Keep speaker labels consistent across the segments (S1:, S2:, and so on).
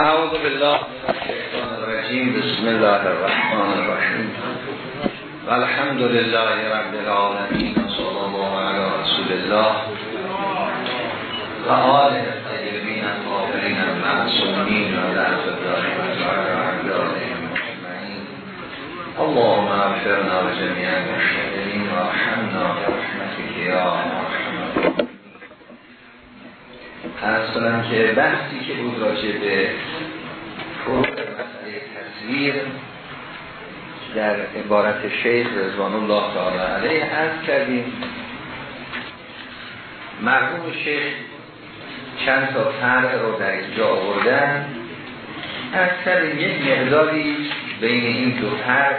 S1: اعوذ بالله من الشیطان الرجیم بسم الله الرحمن الرحیم والحمد لله رب العالمین صلی الله علی رسول الله و آله الطیبین الطاهرین المعصومین و لعف الدارین اللهم اغفرنا لجميع المشتغلین و ارحمنا برحمتك یا ارحم ارز کنم که بحثی که بود راجع به فروع مسئله تصویر در عبارت شیخ رضوان الله تعالی علیه عرض کردیم. مرحوم شیخ چند تا فرق رو در اینجا آوردن. کردیم یک مقداری بین این دو فرق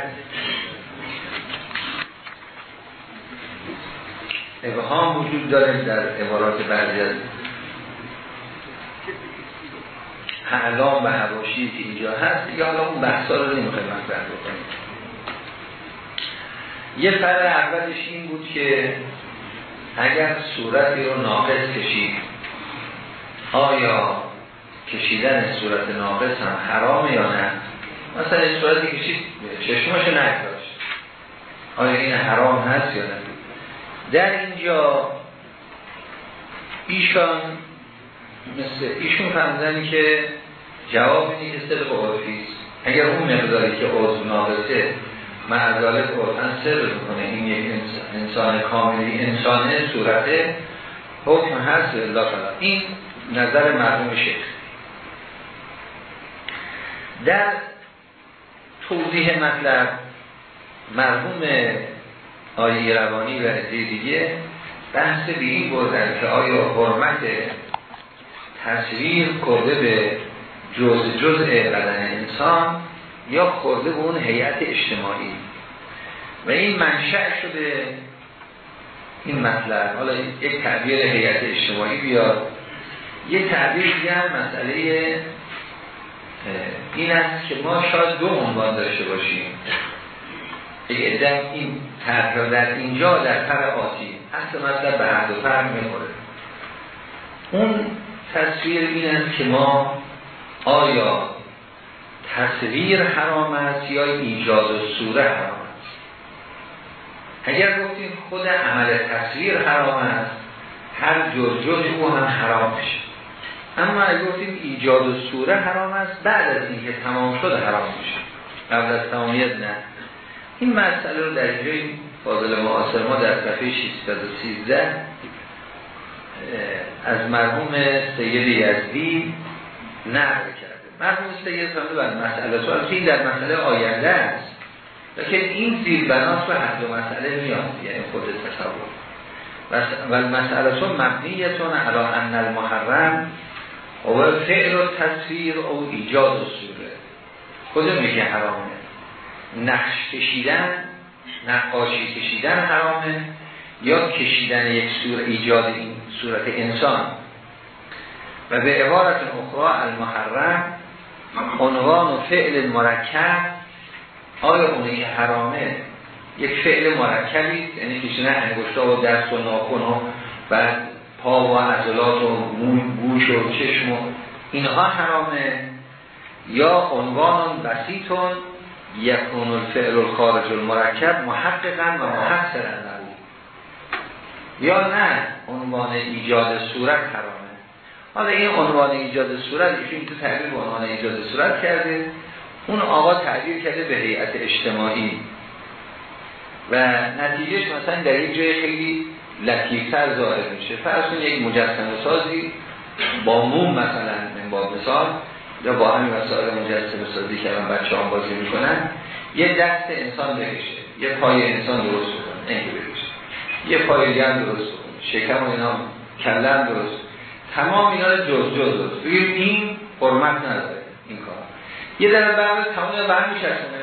S1: ابهام وجود داره در عبارات بعضی از اعلام و حواشی که اینجا هست یا حالا اون بحثا رو نمی‌خوایم مطرح بکنیم. یه فرق اولش این بود که اگر صورتی رو ناقص کشید آیا کشیدن صورت ناقص هم حرامه یا نه؟ مثلا صورتی کشید چشمش نگذاشت. آیا این حرام هست یا نه؟ در اینجا ایشان مثل ایشون فرمودن که جواب اینه که صدق عرفیست اگر اون مقداری که عضو ناقصه معذالت عرفن سر بکنه این یک انسان کاملی انسانه صورته حکم هست. الله این نظر مرحوم شیخ. در توضیح مطلب مرحوم آیه روانی و دیگه بحث به این بردن که آیا حرمت تصویر کرده به جز جزء بدن انسان یا خورده به اون هیئت اجتماعی. و این منشأ شده این مطلب. حالا یک تعبیر هیئت اجتماعی بیاد. یک تعبیر دیگه هم مسئله این است که ما شاید دو عنوان داشته باشیم. یک این طرح در اینجا در طرح آتی. اصل مطلب به هر دو فرق می‌خوره. اون تصویر این است که ما آیا تصویر حرام است یا ایجاد و صوره حرام است؟ اگر گفتیم خود عمل تصویر حرام است هر جز جز او هم حرام میشه. اما اگر گفتیم ایجاد و صوره حرام است بعد از اینکه تمام شده حرام میشه. قبل از تمامیت نه. این مسئله رو در اینجای فاضل معاصر ما در صفحه 613 از مرحوم سید یزدی نقل کرده. مرحوم سید فرموده بر مسئله سوال. این در مسئله آینده است. لیکن این زیر بناس و هر دو مسئله میاد یعنی خود تصور. و مسئله سوال مبنیتون علا ان المحرم. و فعل و تصویر او ایجاد و سوره. کدوم میگه حرامه؟ نقش کشیدن نقاشی کشیدن حرامه. یا کشیدن یک سور ایجاد این صورت انسان. و به عبارت اخرى المحرم عنوان و فعل مرکب آیا اونه که حرامه یک فعل مرکبی؟ یعنی کشیدن انگشتا و دست و ناخن و بعد پا و عضلات و گوش و چشم و اینها حرامه. یا عنوان بسیطون یکون الفعل الخارج المرکب محققا و محصرا یا نه عنوان ایجاد صورت حرامه حالا این عنوان ایجاد صورت ایشون تو به عنوان ایجاد صورت کرده. اون آقا تعبیر کرده به هیئت اجتماعی. و نتیجهش مثلا در یک جای خیلی لطیفتر ظاهر میشه. فرض یک مجسم سازی با موم مثلا من با مثال یا با همین وسایل مجسم سازی که الان بچه هم بازی می‌کنن یه دست انسان بکشه. یه پای انسان درست این بکشه. یه پای هم درست بکنه. شکم و اینا کلم درست تمام اینا رو جز جز بگیم این حرمت نداره این کار. یه در بعد تمام با هم میشستونه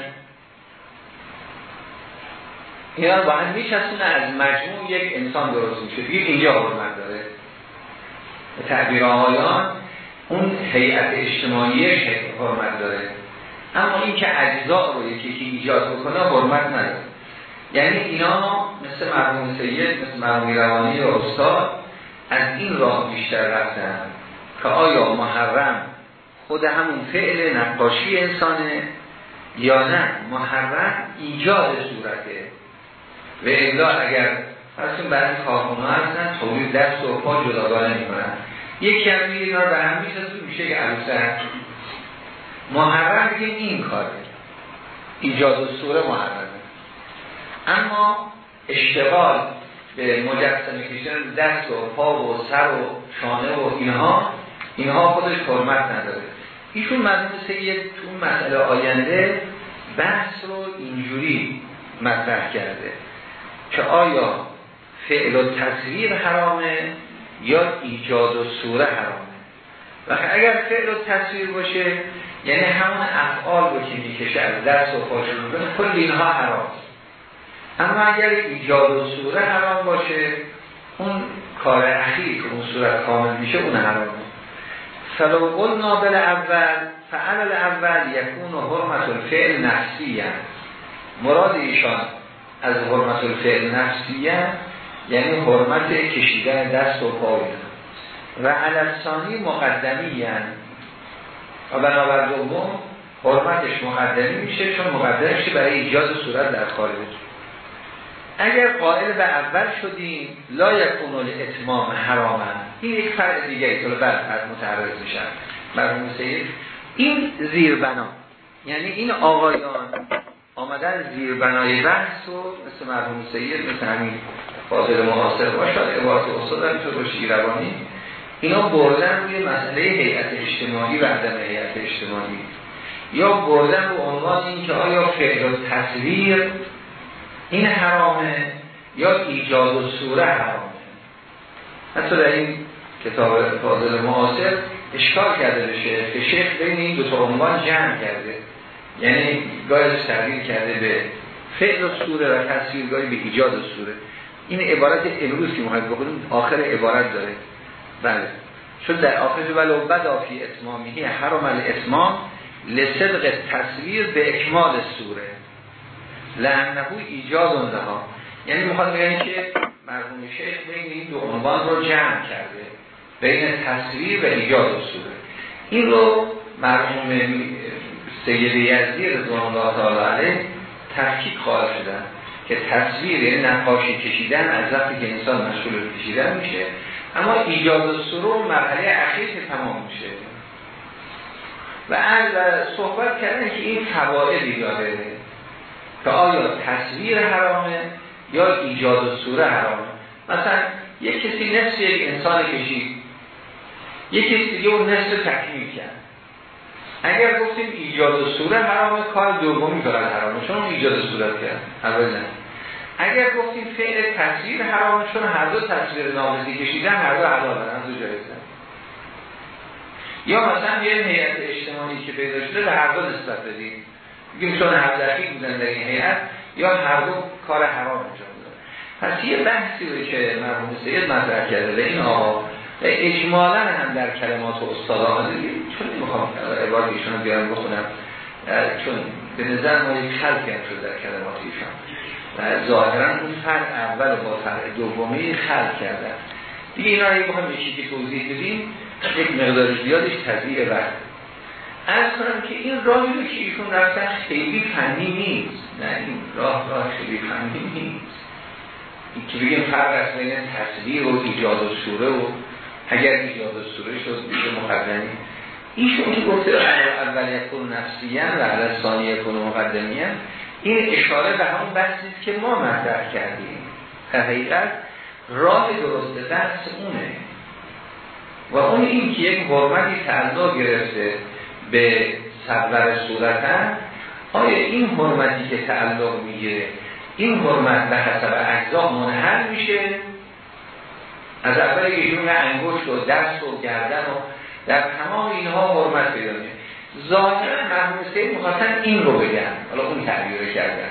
S1: اینا رو با هم میشستونه از مجموع یک انسان درست میشه. بگیم اینجا حرمت داره. تعبیر آقایان اون هیئت اجتماعیش حرمت داره. اما این که اجزا رو یکی که ایجاد بکنه حرمت نداره. یعنی اینا مثل مرموم سید مثل مرموم روانی و استاد از این راه بیشتر رفتن که آیا محرم خود همون فعل نقاشی انسانه یا نه؟ محرم ایجاد صورته. و الا اگر پس بعضی کارخونه هستن تولید دست و پا جداگانه می‌کنن. یک کمی اینا به هم میشه میشه که عروسه. محرم بگیم این کاره. ایجاد صوره محرمه. اما اشتغال به مجسمه کشیدن دست و پا و سر و شانه و اینها اینها خودش حرمت نداره. ایشون مرموم سید تو مسئله آینده بحث رو اینجوری مطرح کرده که آیا فعل و تصویر حرامه یا ایجاد و صوره حرامه؟ و اگر فعل و تصویر باشه یعنی همون افعال رو که می‌کشه از دست و پاش کل اینها حرام. اما اگر ایجاد و صوره حرام باشه اون کار اخیر که اون صورت کامل میشه اون حرامه فلو قلنا بل اول فعل اول یکون حرمت الفعل نفسی مراد ایشان از حرمت الفعل نفسی یعنی حرمت کشیدن دست و پای و علفسانی مقدمی و بنابر دوم حرمتش مقدمی میشه چون مقدمش برای ایجاد صورت در خارج اگر قائل به اول شدیم لا یکون الاتمام حراما. این یک فرق دیگه ای بعد از متعرض میشن مرحوم سید. این زیربنا. یعنی این آقایان آمدن زیربنای بحث و مثل مرحوم سید مثل همین فاضل محاصر باشد عبارت اصول هم تو روشی روانی اینا بردن روی مسئله هیئت اجتماعی و عدم هیئت اجتماعی. یا بردن رو عنوان این که آیا فعل و تصویر این حرامه یا ایجاد و صوره حرامه؟ حتی در این کتاب فاضل معاصر اشکال کرده بشه که شیخ بین این دو تا عنوان جمع کرده. یعنی گاهی تغییر کرده به فعل و صوره و تصویر گاهی به ایجاد و صوره این عبارت امروز که محاید بکنیم آخر عبارت داره. بله. چون در آخر ولو بدا فی اتمامی حرم الاسمام لصدق تصویر به اکمال سوره. لعنهو ایجاد اونده ها یعنی می‌خواد بگن که مرحوم شیخ بین این دو عنوان رو جمع کرده. بین تصویر و ایجاد سوره این رو مرحوم سید یزدی رضوان الله تعالی علیه تحقیق خواهد شدن که تصویر یعنی نقاشی کشیدن از وقتی که انسان مشغول کشیدن میشه اما ایجاد سرور مرحله اخیر که تمام میشه. و از صحبت کردن که این فوائدی داره که آیا تصویر حرامه یا ایجاد سوره حرامه؟ مثلا یک کسی نصف یک انسان کشید یک کسی دیگه اون نصف تکمیل کرد. اگر گفتیم ایجاد و سوره حرامه کار دومی فقط حرامه. چون ایجاد صورت کرد اول نه. اگر گفتیم فعل تصویر حرامه چون هر دو تصویر نامزی کشیدن هر دو حلال هر دو جایزن یا مثلا یه هیئت اجتماعی که پیدا شده به هر دو نسبت بدیم. میگیم چون دقیق بودن در این هیئت یا هر دو کار حرام انجام بودن پس یه بحثی رو که مرحوم سید مطرح کرده به این آقا اجمالا هم در کلمات استاد آمده چون نمی‌خوام عبارت ایشون بیارم بخونم چون به نظر ما یک خلق شده در کلمات ایشان و ظاهرا اون فرق اول با فرق دومی خلق کردن. دیگه اینا رو بخوام یکی که توضیح بدیم. یک مقدار زیادش تضییع وقت از کنم که این راهی رو که ایشون رفتن خیلی فنی نیست. نه این راه راه خیلی فنی نیست. که بگیم فرق از بین تصویر و ایجاد و سوره و اگر ایجاد و سوره شد بیشه مقدمی ایشون که گفته اول یکون نفسیان و علی ثانی یکون مقدمیان این اشاره به همون بحثی که ما مطرح کردیم. حقیقت راه درست درس اونه. و اون این که یک حرمتی تعلق گرفته به صدور صورتن آیا این حرمتی که تعلق می‌گیره این حرمت به حسب اجزا منحل میشه؟ از اول ایشون انگشت و دست و گردن و در تمام اینها حرمت پیدا میشه. ظاهرا مرحوم این رو بگن. حالا اون تعبیر کردن.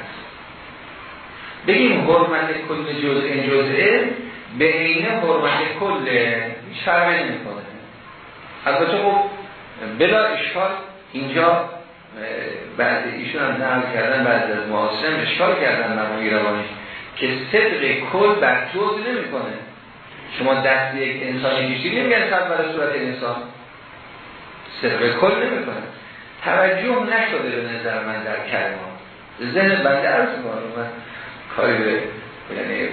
S1: بگیم حرمت کل جزء جزء به عین حرمت کل هیچ فرقی نمی‌کنه. البته خب بلا اشکال اینجا بعد ایشون هم نقل کردن بعد از معاصرین اشکال کردن مرحوم روانی که صدق کل بر جزء نمی‌کنه. شما دست یک انسانی کشید نمیگن صد برای صورت انسان. صدق کل نمی‌کنه. توجه نشده به نظر من در کلمات. ذهن بنده عرض من کاری به یعنی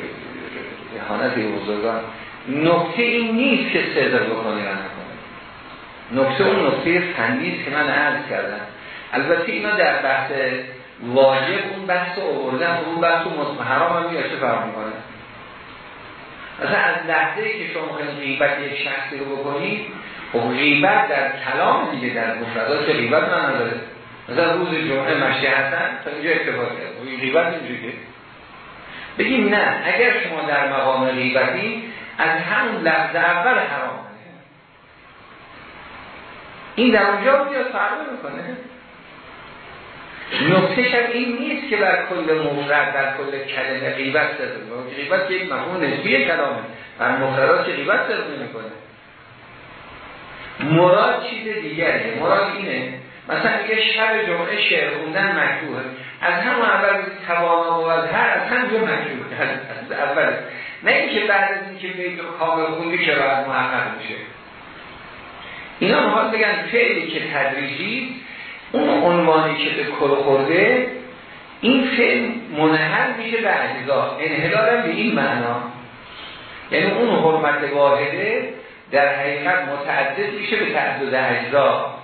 S1: حانت بزرگان نکته این نیست که صدق بکنه یا نکنه نکته اون نکته فنی که من عرض کردم. البته اینا در بحث واجب اون بحث آوردن اون بحث حرام هم چه فرق می‌کنه؟ مثلا از لحظه که شما خیلی غیبت یک شخصی رو بکنید خب غیبت در کلام دیگه در مفردات که غیبت من نداره مثلا روز جمعه مشی هستن تا اینجا اتفاق کرد غیبت اینجوری بگیم نه اگر شما در مقام غیبتی از همون لحظه اول حرام این در اونجا میاد فرق می‌کنه نکته هم این نیست که بر کل مفرد در کل کلمه غیبت صدق غیبت یک مفهوم نسبی کلامه بر مفردات که غیبت صدق نمی‌کنه مراد چیز دیگره مراد اینه مثلا یه شب جمعه شعر خوندن مکروه. از همون اول توانا و از هر از هم جو مکروه. از اول. نه اینکه بعد از اینکه رو کامل خوندی که باید محقق میشه. اینا می‌خواد بگن فعلی که تدریجی اون عنوانی که به کل خورده این فعل منحل میشه به اجزا انحلال به این معنا. یعنی اون حرمت واحده در حقیقت متعدد میشه به تعدد اجزا.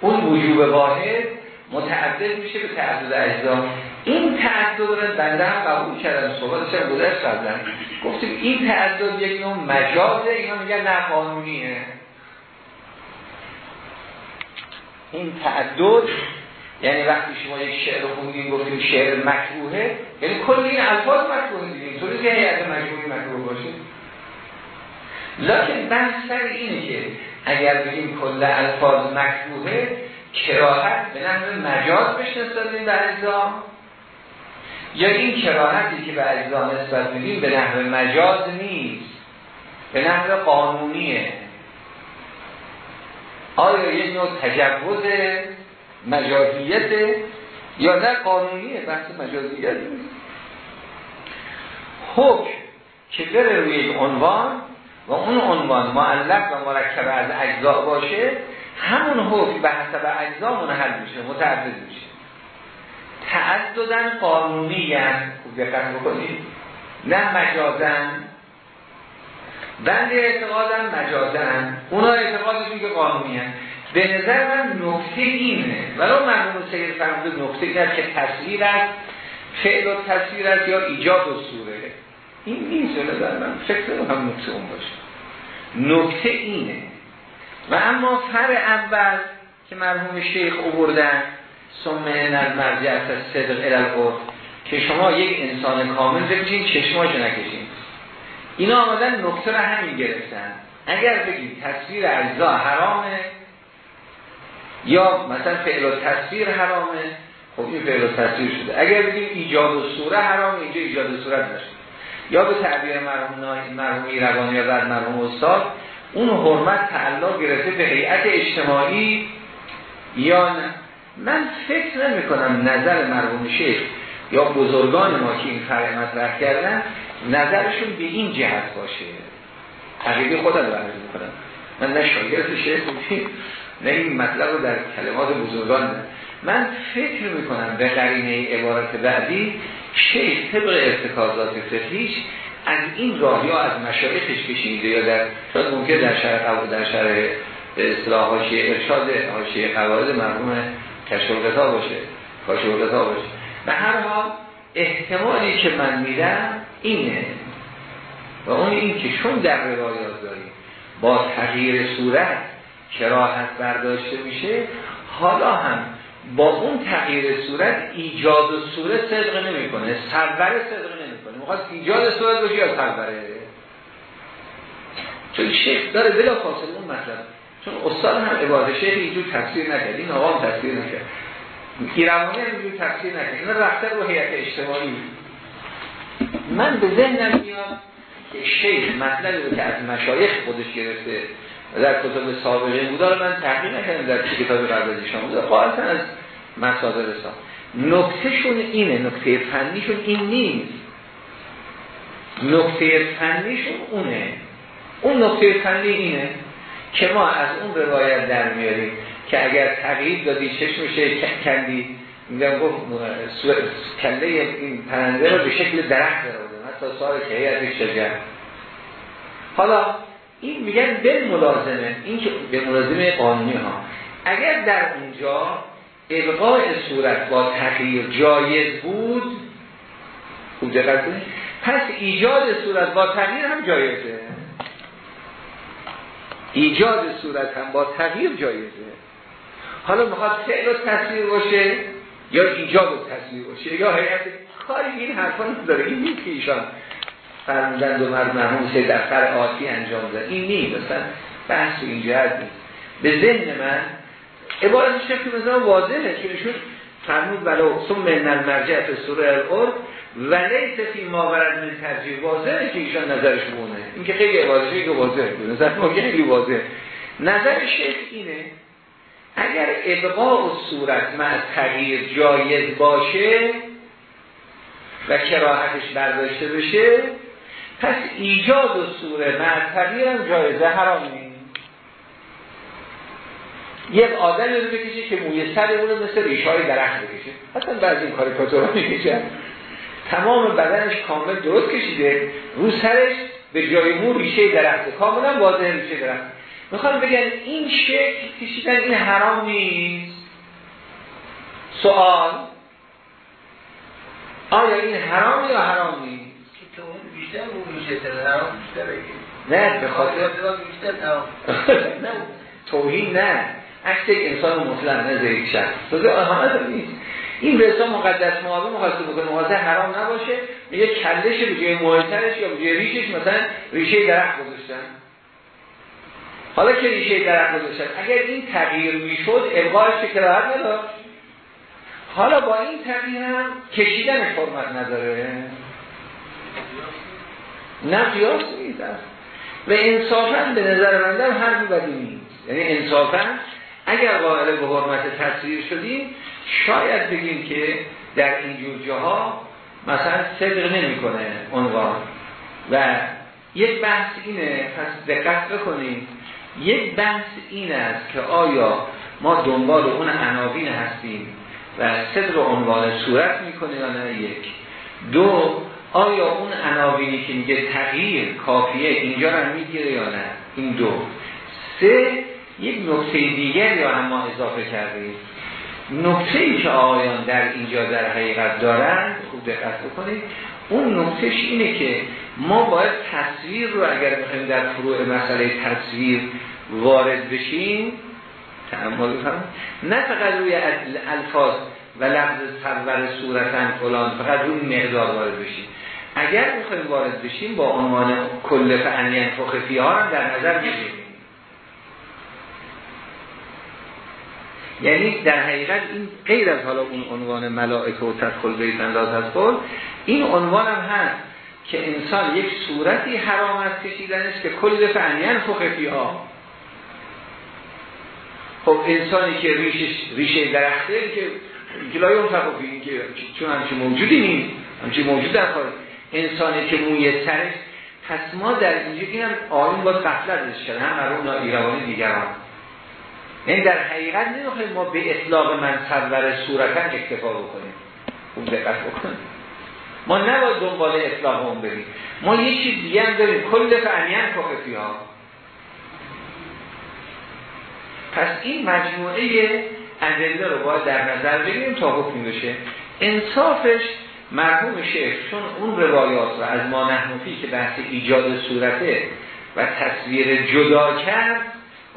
S1: اون وجوب واحد متعدد میشه به تعدد اجزا. این تعدد رو بنده هم قبول کردن صحبت چرا گذشت کردن گفتیم این تعدد یک نوع مجازه اینا میگن نه قانونیه. این تعدد یعنی وقتی شما یک شعر رو خوندین گفتیم شعر مکروهه یعنی کل این الفاظ مکروه دیدیم طوری که هیئت مجموعی مکروه باشه لکن بحث سر اینه که اگر بگیم کل الفاظ مکروهه کراهت به نحو مجاز بشنستادیم به اجزا. یا این کراهتی که به اجزا نسبت میدیم به نحو مجاز نیست. به نحو قانونیه. آیا یک نوع تجوز مجازیت یا نه قانونیه؟ بحث مجازیت حکم که بره روی عنوان و اون عنوان معلق و مرکب از اجزا باشه همون حکم به حسب اجزا منحل میشه متعدد میشه. تعددن قانونی هم دقت بکنید. نه مجازن بند اعتقادن مجازن. اونا اعتقادشون که قانونی هم. به نظر من نکته اینه. ولو مرمون سید فرموده نکته اینه که تصویر است فعل و تصویر است یا ایجاد و سوره. این نیست. به نظر من فکر هم نکته اون باشه. نکته اینه. و اما فر اول که مرحوم شیخ اووردن سمه نر مرجع از صدق الالقرد که شما یک انسان کامل ببینید چشماشو نکشین اینا آمدن نکته رو همین گرفتن. اگر بگید تصویر اجزا حرامه یا مثلا فعل و تصویر حرامه خب این فعل و تصویر شده. اگر بگیم ایجاد و سوره حرامه اینجا ایجاد و صورت نشده. یا به تعبیر مرحوم مرحومی روانی یا بعد مرحوم استاد اون حرمت تعلق گرفته به هیئت اجتماعی یا نه. من فکر نمی کنم نظر مرحوم شیخ یا بزرگان ما که این فرق مطرح کردن نظرشون به این جهت باشه. حقیقی خودم رو عرض می‌کنم. من نه شاگرد شیخ نه این مطلب رو در کلمات بزرگان نه. من فکر می‌کنم به قرینه عبارت بعدی شیخ طبق ارتکازات فقهیش از این راه یا از مشایخش کشیده یا در شاید ممکن در شرح در شرح اصلاح هاشی ارشاد هاشی قواعد مرحوم کشف باشه. کاشف باشه. به هر حال احتمالی که من میدم اینه. و اون این که چون در روایات داریم با تغییر صورت کراهت برداشته میشه حالا هم با اون تغییر صورت ایجاد صورت صدق نمی‌کنه سرور صدق نمی‌کنه. می‌خواد ایجاد صورت باشه یا سروره؟ چون شیخ داره بلا فاصله اون مطلب. چون استاد هم عباده شیخ اینجور تفسیر نکرد این آقا هم تفسیر نکرد. ایرانی هم اینجور تفسیر نکرد. این رفته رو هیئت اجتماعی. من به ذهنم میاد که شیخ مطلبی رو که از مشایخ خودش گرفته و در کتاب سابقه بوده من تحقیق نکردم در کتاب قبل از ایشان بوده از مصادر رسان نکتهشون اینه نکته فنیشون این نیست. نکته فنیشون اونه. اون نکته فنی اینه که ما از اون روایت در میاریم که اگر تغییر دادی چشمشه کندی. میگم گفت کله این پرنده رو به شکل درخت داره حتی سال که از شجر حالا این میگن به ملازمه. این که به ملازمه قانونی ها. اگر در اونجا ابقاء صورت با تغییر جایز بود خوب دقت پس ایجاد صورت با تغییر هم جایزه. ایجاد صورت هم با تغییر جایزه. حالا می‌خواد فعل و تصویر باشه. یا ایجاد و تصویر باشه یا حیات کاری این حرفا نداره. این نیست که ایشان فرمودند و مرد مرموم سه در آتی انجام داد این نیست. مثلا بحث این جهت نیست. به ذهن من عبارت شکل مثلا واضحه که ایشون فرمود ولو ثم من المرجع سوره القرب ولیس فی ما ورد من ترجیح. واضحه که ایشان نظرش بونه این که خیلی واضحه که واضحه. نظر ما واضحه. نظر اینه اگر ابقاء و صورت مع تغییر جایز باشه و کراهتش برداشته بشه پس ایجاد و صورت مع تغییر هم جایزه حرام نیست. یک آدم رو بکشه که موی سر اون مثل ریشه های درخت بکشه. اصلا بعضی این کاریکاتور رو می‌کشن. تمام بدنش کامل درست کشیده رو سرش به جای مو ریشه درخته کاملا واضح ریشه درخت. می‌خوام بگن این شکل کشیدن این حرام نیست. سوال آیا این حرام یا حرام نیست؟ نه به خاطر نه توهین نه. عکس یک انسان مطلق نه زیر شخص. تازه آهانت نیست. این به مقدس معاوی مخواسته بکنه مغازه حرام نباشه یه کلش به جای محلترش یا به جای ریشش مثلا ریشه درخت گذاشتن. حالا که ریشه درخت گذاشتن اگر این تغییر می‌شد ابقایش که راحت نداشت. حالا با این تغییر هم کشیدن فرمت نداره. نه قیاس نیست. و انصافا به نظر من هر بدی نیست. یعنی انصافا اگر قائل به حرمت تصویر شدیم شاید بگیم که در اینجور جاها مثلا صدق نمی‌کنه عنوان. و یک بحث اینه پس دقت بکنیم. یک بحث این است که آیا ما دنبال اون عناوین هستیم و صدق عنوان صورت می‌کنه یا نه؟ یک. دو آیا اون عناوینی که میگه تغییر کافیه اینجا رو می‌گیره یا نه؟ این دو. سه یک نکته دیگر یا هم ما اضافه کردیم. نکته ای که آیان در اینجا در حقیقت دارن خوب دقت بکنید اون نکتهش اینه که ما باید تصویر رو اگر بخوایم در فروع مسئله تصویر وارد بشیم تعمل کنم نه فقط روی الفاظ و لفظ صور صورتن فلان فقط روی مقدار وارد بشیم. اگر می‌خوایم وارد بشیم با عنوان کل فعنین فخفی ها هم در نظر بگیریم یعنی در حقیقت این غیر از حالا اون عنوان ملائکه و تدخل بیت انداز کل این عنوان هم هست که انسان یک صورتی حرام است کشیدنش که کل فعنین فخفی ها خب انسانی که ریشش ریشه درخته که جلای اون تقفی که چون همچی موجودی نیست همچی موجود در خواهد انسانی که موی سرش پس ما در اینجا این هم آیون باید قفلت شده هم برای اون ایروانی دیگران. یعنی در حقیقت نمی‌خوایم ما به اطلاق من صور صورتا اکتفا بکنیم. خوب دقت بکنیم ما نباید دنبال اطلاق اون بریم. ما یه چیز دیگه هم داریم. کل فعنیان کافی ها. پس این مجموعه ادله رو باید در نظر بگیریم تا حکم بشه. انصافش مرحوم شیخ چون اون روایات رو از ما نحنفی که بحث ایجاد صورته و تصویر جدا کرد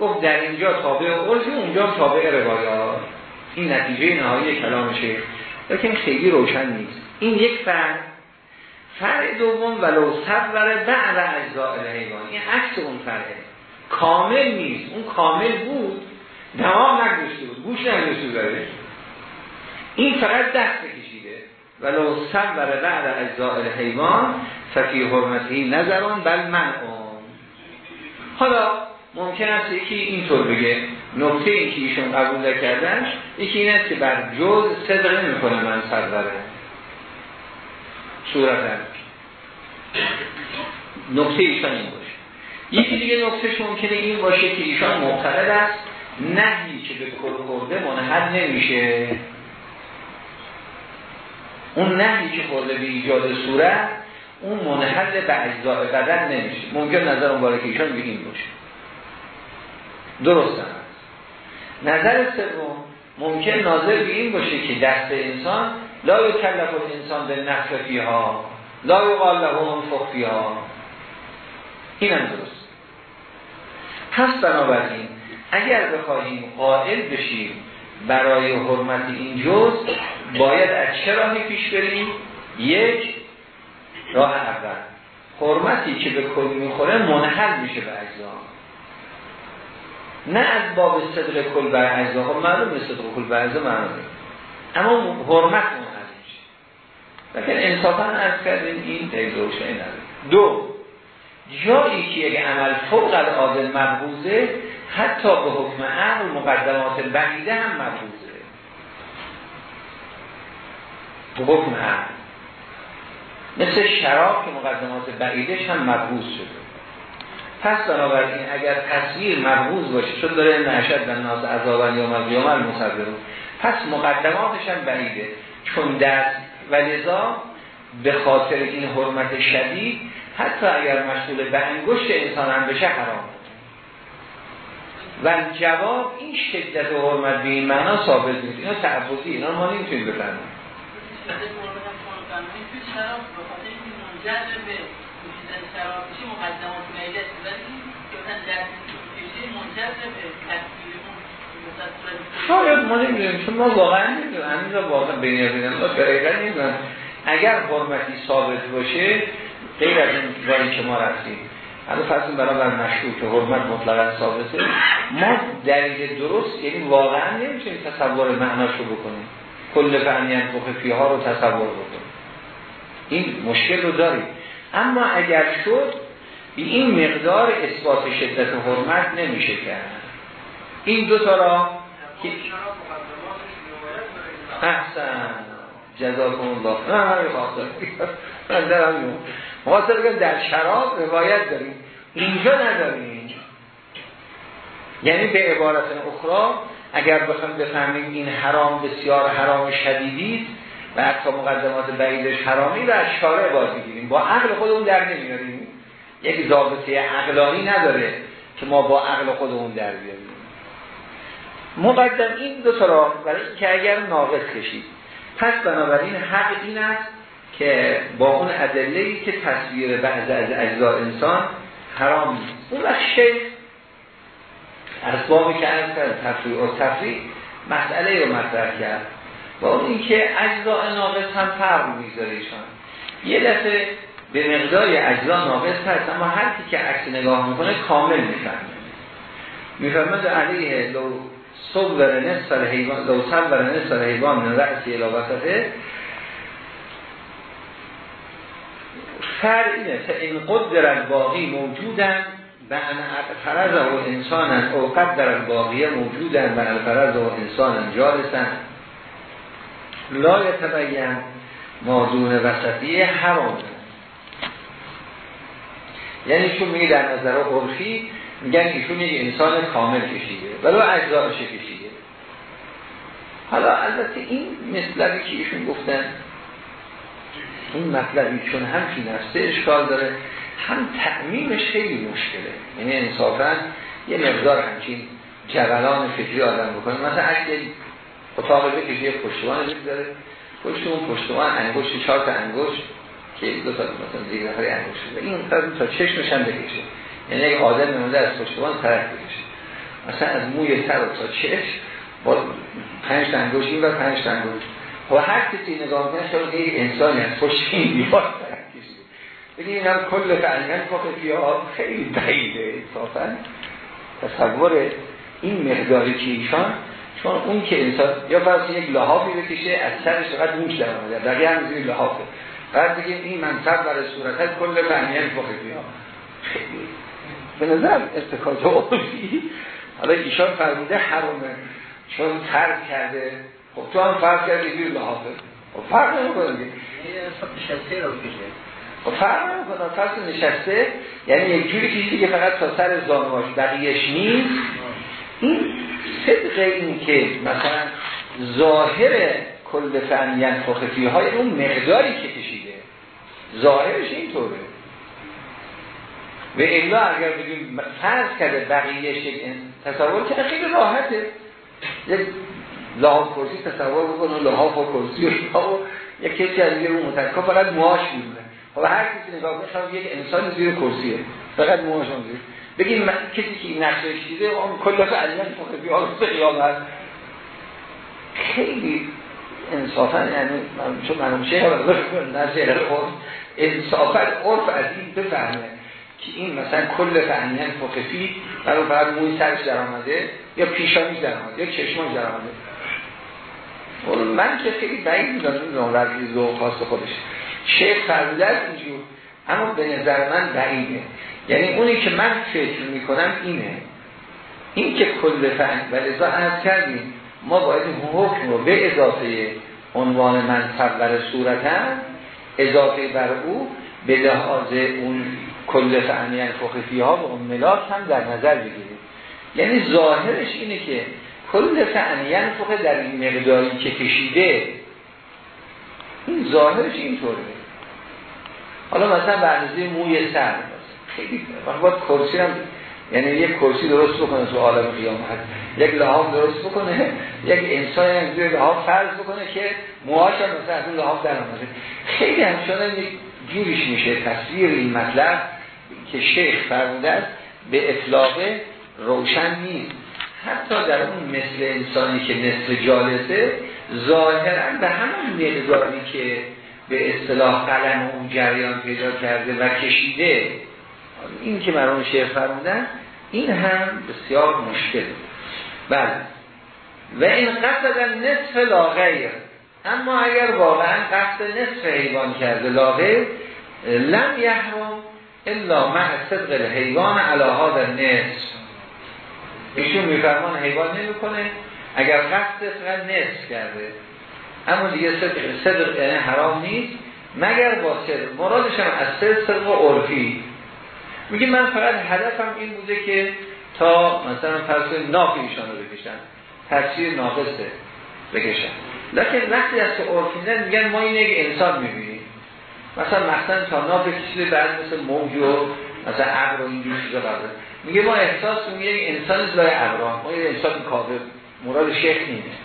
S1: گفت در اینجا تابع عرف اونجا تابع روایات. این نتیجه نهایی کلام شیخ. لیکن خیلی روشن نیست. این یک فرد فرع دوم ولو صبر بعد اجزاء الحیوان این عکس اون فرعه. کامل نیست. اون کامل بود. دماغ نگوشته بود. گوش نگوشته بود این فقط دست کشیده ولو صبر بعد اجزاء الحیوان ففی حرمتی نظران بل من اون حالا ممکن است یکی اینطور بگه. نکته این که ایشون قبول نکردن یکی این است که بر جز صدق نمی کنه من سرداره صورتا نکته ایشان این باشه. یکی دیگه نکتهش ممکنه این باشه که ایشان معتقد است نهی که به کل خورده منحل نمیشه. اون نهی که خورده به ایجاد صورت اون منحل به اجزاء بدن نمیشه. ممکن نظر مبارک ایشان به این باشه. درست هست. نظر سوم ممکن ناظر به این باشه که دست انسان لا یکلف انسان به نفع ها لا یقال له انفق فیها این هم درست. پس بنابراین اگر بخواهیم قائل بشیم برای حرمت این جز باید از چه راهی پیش بریم؟ یک راه اول. حرمتی که به کل می‌خوره منحل میشه به اجزا. نه از باب صدق کل بر اجزا خب معلومه صدق کل بر اجزا معلومه اما حرمت منحل میشه. لیکن انصافا از کردیم این دیگه نداره. دو جایی که یک عمل فوق العاده مقبوضه حتی به حکم عقل مقدمات بعیده هم مقبوضه به حکم عقل. مثل شراب که مقدمات بعیدش هم مقبوض شده. پس بنابراین اگر تصویر مقبوض باشه چون داره نشد و ناز عذابن یا مقیام المصبرون پس مقدماتش هم بعیده. چون دست و لذا به خاطر این حرمت شدید حتی اگر مشغول به انگشت انسان هم بشه حرام. و جواب این شدت و حرمت به این معنا ثابت نیست. اینا تعبوزی اینا ما نمی‌تونیم بفهمیم. شاید ما نمی‌دونیم چون ما واقعا نمی‌دونیم. همین را واقعا بینیازی نمی‌دونیم اگر حرمتی ثابت باشه غیر از این رایی که ما رفتیم. حالا فرض برابر مشروع که حرمت مطلقا ثابته. ما دلیل درست یعنی واقعا نمی‌تونیم تصور معناش رو بکنیم. کل فعنی انفخ ها رو تصور بکنیم. این مشکل رو داریم. اما اگر شد این مقدار اثبات شدت حرمت نمیشه کرد. این دو تا را که احسن. جزاکم الله نه خواستم مواصل بگم در شراب روایت داریم. اینجا نداریم. یعنی به عبارت اخرى اگر بخوایم بفهمیم این حرام بسیار حرام شدیدی و حتی مقدمات بعیدش حرامی و از باز می‌گیریم. با عقل خودمون در نمیاریم. یک ضابطه عقلانی نداره که ما با عقل خودمون در بیاریم. مقدم این دو را برای اینکه اگر ناقص کشید. پس بنابراین حق این است که با اون ادله که تصویر بعض از اجزا انسان حرام اون وقت شیخ اسبابی که از تفریع و تفریع مسئله رو مطرح کرد. با اون اینکه اجزا ناقص هم فرق می‌ذاره یه دفعه به مقداری اجزا ناقص هست اما هر کی که عکس نگاه می‌کنه کامل می‌فهمه. می‌فهمه علیه لو صبر نصف الحیوان لو صبر نصف الحیوان من رأسی الابسطه فر اینه این قدر باقی موجودن و فرض و انسانن او قدر باقیه موجودن و الفرض و انسانن جالسن لا یتبین مادون وسطی حرام یعنی چون میگه در نظر عرفی میگن ایشون یک انسان کامل کشیده ولو اجزایش کشیده. حالا البته این مثلبی که ایشون گفتن این مطلبی چون هم فی نفسه اشکال داره هم تعمیمش خیلی مشکله. یعنی انصافا یه مقدار همچین جبلان فکری آدم بکنه. مثلا اگه اتاق بکشه یه پشتوان داره. پشت اون پشتوان انگشت چهار تا انگشت که دو تا مثلا دیگه نفری انگشت این تا چشمش هم بکشه. یعنی اگه آدم نمونده از پشتوان طرف بکشه. مثلا از موی سر تا چشم با پنج تا انگشت این و پنج تا انگشت. و هر کسی نگاه کنه شاید یک انسانی از پشت این دیوار طرف کشیده. بگید این هم کل فقه ها خیلی بعیده اصافا تصور این مقداری که ایشان چون اون که انسان یا فرض یک لحافی بکشه از سرش فقط موش در آمده بقیه هم زیر لحافه. بعد بگیم این منصب برای صورت کل فعلیان فقه ها خیلی. به نظر استکاج عرفی حالا ایشان فرموده حرامه. چون ترک کرده. خب تو هم فرق کردی بیر لحافه. خب فرق نمی کنه خب فرق نمی‌کنه. فرض نشسته. یعنی یک جوری که فقط تا سر زانواش بقیهش نیست. این صدق این که مثلا ظاهر کل فنین فخفی های اون مقداری که کشیده ظاهرش اینطوره. و الا اگر بگیم فرض کرده بقیه شکل تصور که خیلی راحته. یک لحاف کرسی تصور بکنه لحاف و کرسی و یک کسی از زیر اون متکا فقط ماش میمونه خب هر کسی نگاه کنه یک انسان زیر کرسیه. فقط ماش زیر. بگیم کسی که این نقشه دیده اون کل فعلیت فقط ها به قیامت خیلی انصافا یعنی چون منم شیخ نه شیخ خود انصافا عرف از این بفهمه که این مثلا کل فهمیه فقفی برای فقط موی سرش در آمده یا پیشانیش در آمده یا چشمانش در آمده. من که خیلی بعید می‌دونم نمی‌دونم رضی ذوق خاص خودش. شیخ فرموده اینجور اما به نظر من بعیده. یعنی اونی که من فکر می‌کنم اینه. این که کل فهم و لذا عرض کردیم ما باید حکم رو به اضافه عنوان من صور صورت هم اضافه بر او به لحاظ اون کل فهمی فقفی ها و اون ملاک هم در نظر بگیریم. یعنی ظاهرش اینه که کل فهمی فقه در این مقداری که کشیده این ظاهرش اینطوره. حالا مثلا به موی سر. خیلی باید کرسی هم یعنی یک کرسی درست بکنه تو عالم قیامت. یک لحاف درست بکنه یک انسان هم زیر لحاف فرض بکنه که موهاش هم مثلا از اون لحاف در آمده خیلی همچنان جوریش میشه تصویر این مطلب که شیخ فرموده به اطلاق روشن نیست. حتی در اون مثل انسانی که مثل جالسه ظاهرا به همون مقداری که به اصطلاح قلم اون جریان پیدا کرده و کشیده این که مرون شیخ فرمودن این هم بسیار مشکل. بله. و این قصد نصف لاغیر. اما اگر واقعا قصد نصف حیوان کرده لاغیر لم یحرم الا مع صدق الحیوان علاها در نصف ایشون میفرمان حیوان نمی‌کنه اگر قصد فقط نصف کرده. اما دیگه صدق, صدق یعنی حرام نیست مگر با صدق. مرادش هم از صدق عرفی. میگه من فقط هدفم این بوده که تا مثلا فرض ناف ایشان رو بکشن تفسیر ناقصه بکشن لیکن وقتی از که عرفی میگن ما این یک انسان می‌بینیم. مثلا مثلا تا ناف کشیده بعد مثل موج و مثلا عبر و اینجور چیزا قبل میگه ما احساس میگه انسان لای عبران ما یک انسان کافر مراد شیخ نیست.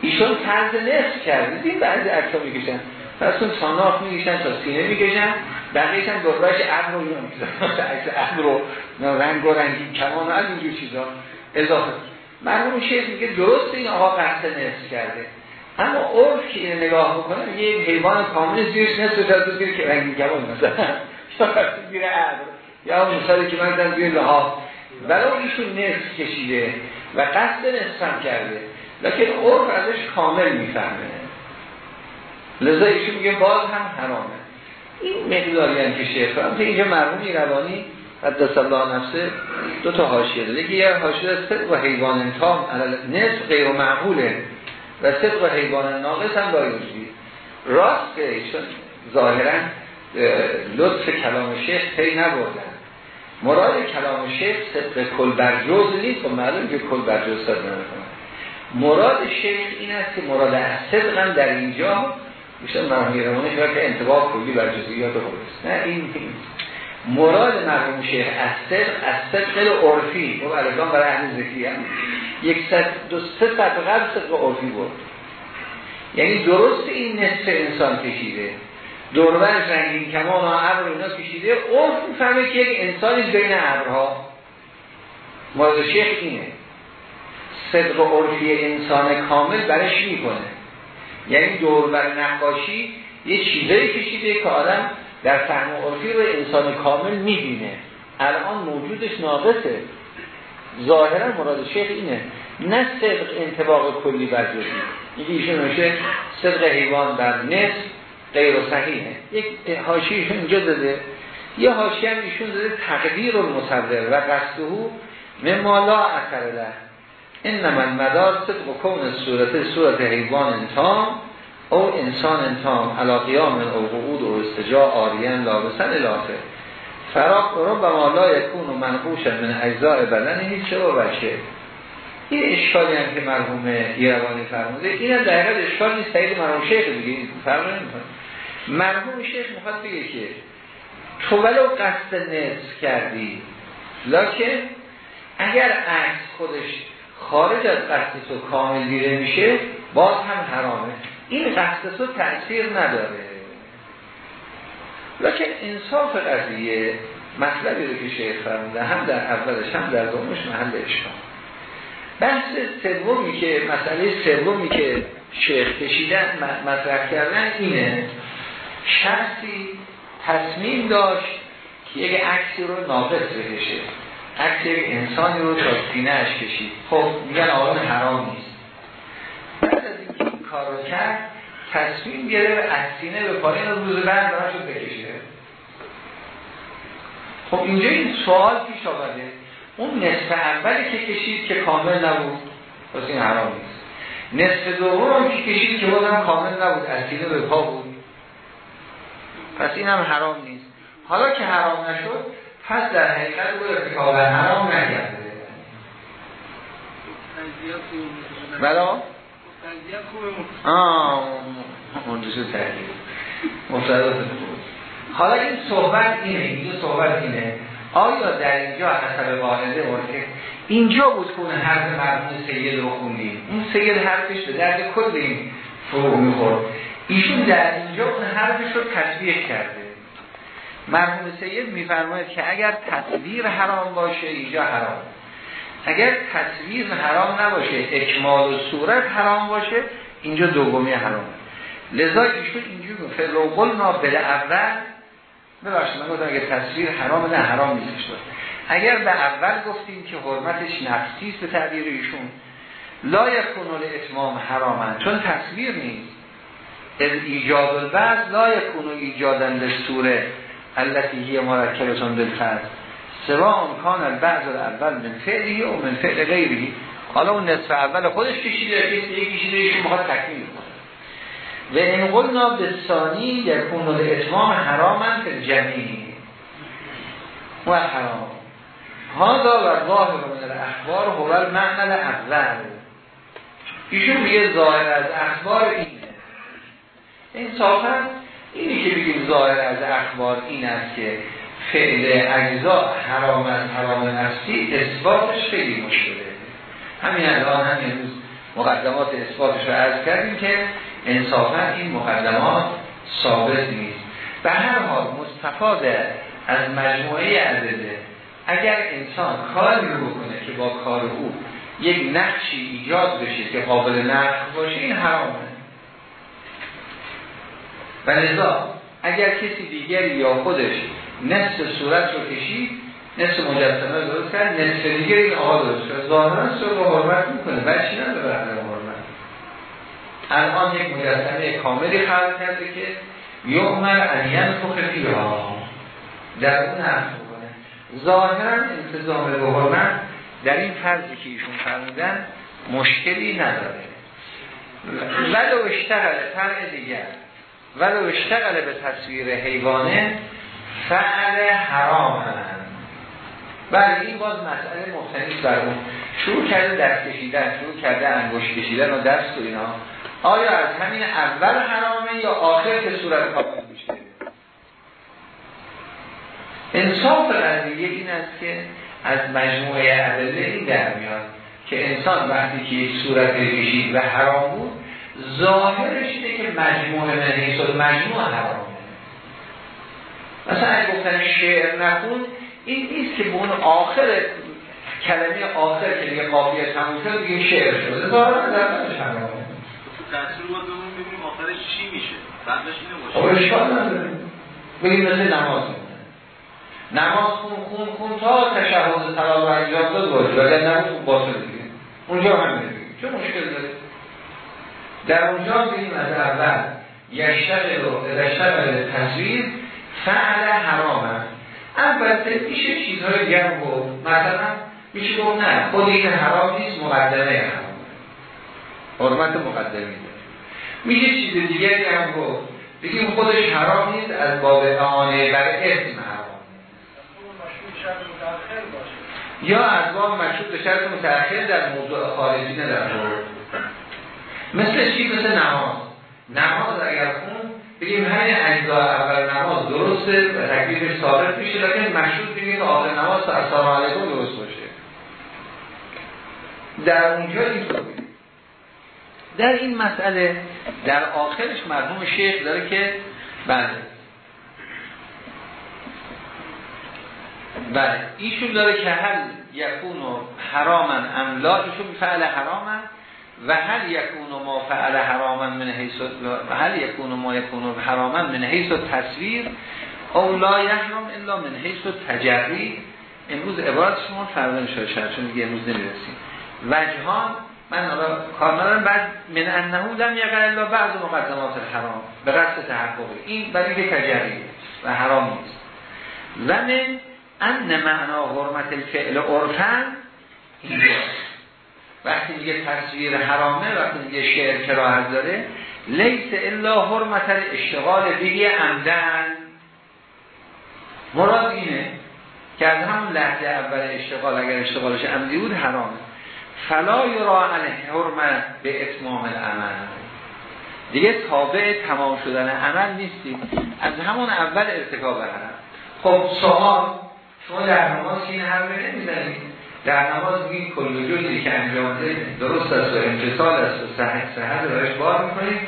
S1: ایشون طرز نصف کرد. دیدیم بعضی عکس‌ها می‌کشن. پس اون تا ناف می‌کشن تا سینه می‌کشن. بقیهش هم دوربرش عبر رو اینا عکس عبر رو رنگ و رنگی کمان از اینجور چیزا اضافه. مرحوم شیخ میگه درست این آقا قصد نصف کرده. اما عرف که این نگاه بکنه یه حیوان کامل زیرش نصف تا زیر که رنگی کمان مثلا. زیر عبر یا مثالی که من دارم زیر لحاف. ولو ایشون نصف کشیده و قصد نصف کرده. لیکن عرف ازش کامل می‌فهمه. لذا ایشون میگه باز هم حرامه. این مقداری هم که شیخ فرمت اینجا مرمومی روانی قدس الله نفسه دو تا حاشیه داده که یه حاشیه صدق و حیوان انتام نصف غیر معقوله. و صدق و حیوان ناقص هم بایوزی راست که ایشون ظاهرا لطف کلام شیخ پی نبردن. مراد کلام شیخ صدق کل برجوز نیست و خب معلوم که کل برجوز صدق نمی‌کنه. مراد شیخ این است که مراد صدق هم در اینجا میشه مرحوم روانی که انتباه کلی بر جزئیات خودست نه این مراد مرحوم شیخ از صدق از صدق عرفی. و الان برای اهل ذکی هم یک صد دو سه صد قبل صدق عرفی بود. یعنی درست این نصف انسان کشیده. دوربرش رنگین کمان و عبر اینا کشیده. عرف می‌فهمه که یک انسانی بین عبرها مراد شیخ اینه. صدق عرفی انسان کامل برش می‌کنه. یعنی دور بر نقاشی یه چیزایی کشیده که آدم در فهم عرفی رو انسان کامل می‌بینه. الان موجودش ناقصه. ظاهرا مراد شیخ اینه. نه صدق انتباق کلی بر یکی ایشون میشه صدق حیوان بر نصف غیر و صحیحه. یک حاشیه اینجا داده. یه حاشیه هم ایشون داده تقدیر المصور و قصده مما لا اثر له. این من مدار صدق کون صورت صورت حیوان انتام او انسان انتام علاقیام او قعود و استجاع آریان لابسن الافه فراق رو به مالا یکون و منقوش من اجزاء بدن هیچ و بچه این اشکالی هم که مرحوم ایروانی فرموده این هم در حقیقت اشکال نیست سعید مرحوم شیخ دیگه. فرق نمی‌کنه مرحوم شیخ می‌خواد بگه که تو ولو قصد نصف کردی لکن اگر عکس خودش خارج از قصد تو کامل دیده میشه باز هم حرامه. این قصد تو تأثیر نداره. لکن انصاف قضیه مطلبی رو که شیخ فرمونده هم در اولش هم در دومش محل اشکال بحث سومی که مسئله سومی که شیخ کشیدن مطرح کردن اینه شخصی تصمیم داشت که یک عکسی رو ناقص بکشه. عکس یک انسانی رو تا سینه اش کشید. خب میگن آقا حرام نیست. بعد از اینکه این کار رو کرد تصمیم گرفت از سینه به پایین روز بعد رو بکشه. خب اینجا این سوال پیش آمده. اون نصف اولی که کشید که کامل نبود پس این حرام نیست. نصف دوم که کشید که بازم کامل نبود از سینه به پا بود. پس این هم حرام نیست. حالا که حرام نشد پس در حقیقت بود ارتکاب حرام نکرده بلا آه منجوز تحلیل مفتدات حالا این صحبت اینه اینجا صحبت اینه. آیا در اینجا حسب واحده ورده اینجا بود که اون حرف مرمون سید رو خوندیم؟ اون سید حرفش به درد کل این فرو می‌خورد. ایشون در اینجا اون حرفش رو تصویح کرده. مرمون سید میفرماید که اگر تصویر حرام باشه اینجا حرام. اگر تصویر حرام نباشه اکمال و صورت حرام باشه اینجا دومی حرام. لذا ایشون اینجور فلو قلنا بله اول. ببخشید من گفتم اگر تصویر حرام نه حرام نیستش. اگر به اول گفتیم که حرمتش نفسی به تعبیر ایشون لا یکون اتمام حرامن چون تصویر نیست. از ایجاد البعض لا یکون ایجادن لسوره التي هی مرکبتون بالفرد سوا امکان البعض اول من فعلی و من فعل غیری. حالا اون نصف اول خودش کشیده کسی کشیده ایشون می‌خواد تکمیل کنه. و این قلنا به ثانی اتمام حرامن فی الجمیع. و حرام. هادا و ظاهر من الاخبار هو المعنى اول ایشون میگه ظاهر از اخبار اینه. انصافا اینی که بگیم ظاهر از اخبار این است که فعل اجزا حرام از حرام نفسی اثباتش خیلی مشکله. همین الان همین روز مقدمات اثباتش رو عرض کردیم که انصافا این مقدمات ثابت نیست. به هر حال مستفاد از مجموعه عدده اگر انسان کاری رو بکنه که با کار او یک نقشی ایجاد بشه که قابل نقش باشه این حرامه. و اگر کسی دیگری یا خودش نصف صورت رو کشید نصف مجسمه رو درست کرد نصف دیگر این آقا درست کرد. ظاهرا سر رو حرمت می‌کنه. بچی نداره حرمت؟ الان یک مجسمه کاملی خلق کرده که یومر انین فخفی ها در اون نفت می‌کنه ظاهرا انتظام به حرمت در این فرضی که ایشون فرمودن مشکلی نداره. ولو اشتغل فرق دیگر. ولو اشتغل به تصویر حیوانه فعل حرام هم بله این باز مسئله مختلف بر شروع کرده دست کشیدن شروع کرده انگوش کشیدن و دست و اینا. آیا از همین اول حرامه یا آخر که صورت کامل میشه؟ انصاف قضیه این است که از مجموعه ادله این در میاد که انسان وقتی که یک صورت کشید و حرام بود ظاهرش اینه که مجموعه من و مجموعه حرامه مثلا اگه گفتن شعر نخون این نیست که به اون آخر کلمه آخر که دیگه قافیه تموم شد دیگه شعر شده. ظاهرا در حرامه
S2: تأثیر باید ببینیم آخرش چی میشه؟ بعدش
S1: اینه باشه. خب اشکال نداره. بگیم مثل نماز. نماز خون خون خون تا تشهد طلاق انجام داد باشه. ولی نماز خون باطل دیگه. اونجا هم چه مشکل داره؟ در اونجا بگیم از اول یشتغل رو یشتغل تصویر فعل حرام البته میشه چیزهای گرم بود مثلا میشه گفت نه خود این حرام نیست مقدمه حرام. حرمت مقدمی داره میگه چیز دیگری هم گفت. بگیم خودش حرام نیست از باب اعانه بر اسم حرام. یا از باب مشروط به شرط متأخر در موضوع خارجی ندارد. مثل چی؟ مثل نماز. نماز اگر خون بگیم همین اجزا اول نماز درسته و تکلیفش ثابت میشه لیکن مشروط بگیم که آخر نماز السلام علیکم درست باشه. در اونجا اینطور در این مسئله در آخرش مرحوم شیخ داره که بله. بله. ایشون داره که هل یکون حرامن املا ایشون فعل حرامن و هل یکون ما فعل حرامن من حیث و هل یکون ما یکون حرامن من حیث تصویر او لا یحرم الا من حیث تجری امروز عبارت شما فردا میشه شاید چون دیگه امروز نمی‌رسیم. وجهان من حالا کار ندارم بعد من انه لم یقل الا بعض مقدمات الحرام. به قصد تحقق. این برای که تجری و حرام نیست. و من ان معنا حرمت الفعل عرفن وقتی میگه تصویر حرامه وقتی میگه شعر کراهت داره لیس الا حرمت اشتغال دیگه عمدن. مراد اینه که از همون لحظه اول اشتغال اگر اشتغالش عمدی بود حرامه. فلا یرا علیه حرمت به اتمام العمل. دیگه تابع تمام شدن عمل نیستی. از همون اول ارتکاب حرم خب سوال شما در نماز این حرمه نمی‌زنید؟ در نماز میگیم کل جزی که انجام درست است و امتصال است و صحت صحت رو بار می‌کنید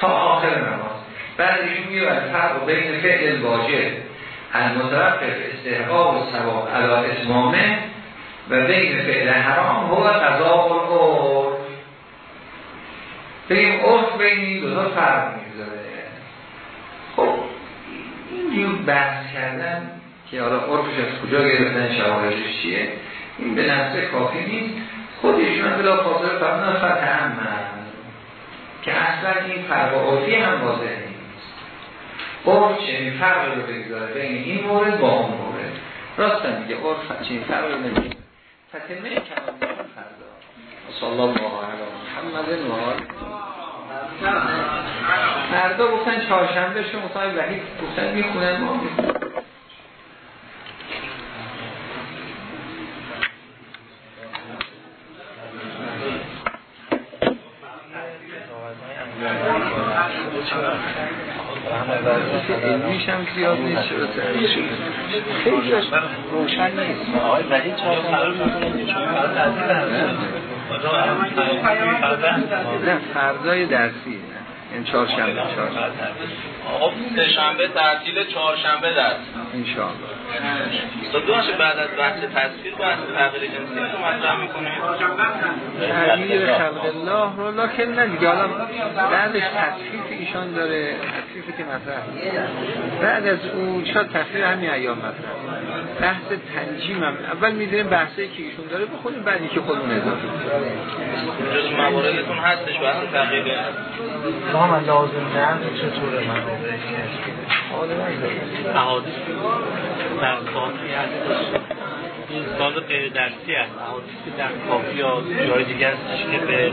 S1: تا آخر نماز. بعد ایشون میگه از فرق بین فعل واجب المترف استحقاق و ثواب علا اتمامه و بین فعل حرام هو قضا و عرف بگیم عرف بین این دو تا فرق می‌گذاره. خب این بحث کردن که حالا عرفش از کجا گرفتن شواهدش چیه؟ این به نفسه کافی نیست. خودشون بلا فاصله فرمودن فتح هم که اصلا این فرق عرفی هم واضح نیست. عرف چنین فرق رو بگذاره بین این مورد با اون مورد. راستن میگه عرف چنین فرق رو نمیگه فتمه کلام فردا صلی الله علیه محمد و فردا گفتن چهارشنبه شما مصاحب وحید گفتن می‌خونن ما می‌خونن علمیش هم زیاد نیست چرا روشن نیست فردای درسی این چهارشنبه چهارشنبه.
S3: آقا سه شنبه تعطیل چهارشنبه درس
S1: ان شاء الله
S3: دوش بعد از بحث تصویر بحث تغییر جنسی رو مطرح می‌کنید
S1: تغییر خلق الله رو لکن نه دیگه حالا بعدش تصفیف ایشان داره تصفیفی که مطرح بعد از اون شاید تصویر همین ایام مطرح بحث تنجیم هم. اول می‌دونیم بحثی که ایشون داره بخونیم بعدی که خودمون اضافه
S3: جز مواردتون هستش بحث تغییر؟
S4: ما من لازم نه چطوره من احادیث. در کافی هست. این سال غیر درسی هست. احادیث در کافی یا جای دیگه هستش که به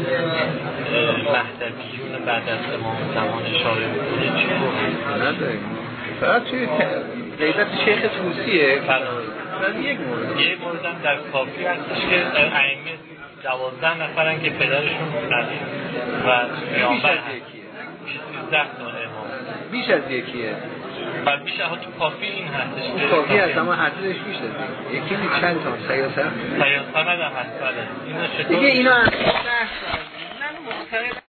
S4: مهدویون بعد از امام زمان اشاره می‌کنه. چی رو
S1: نداریم. فقط توی غیبت شیخ توسیه یک مورد.
S4: یه مورد هم در کافی هستش که ائمه دوازده نفرن که پدرشون قدیم و پیامبر
S1: از
S4: هست.
S1: یکیه.
S4: ده تا امام.
S1: بیش از یکیه.
S4: و بیشتر ها تو کافی این هستش که
S1: کافی هست اما عددش بیش از یکی یکی چند تا؟ سیاسه
S4: سیاست هم هست بله.
S1: دیگه اینا هم